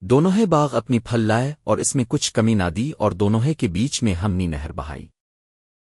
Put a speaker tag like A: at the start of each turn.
A: دونوں باغ اپنی پھل لائے اور اس میں کچھ کمی نہ دی اور دونوں کے بیچ میں ہم نے نہر بہائی۔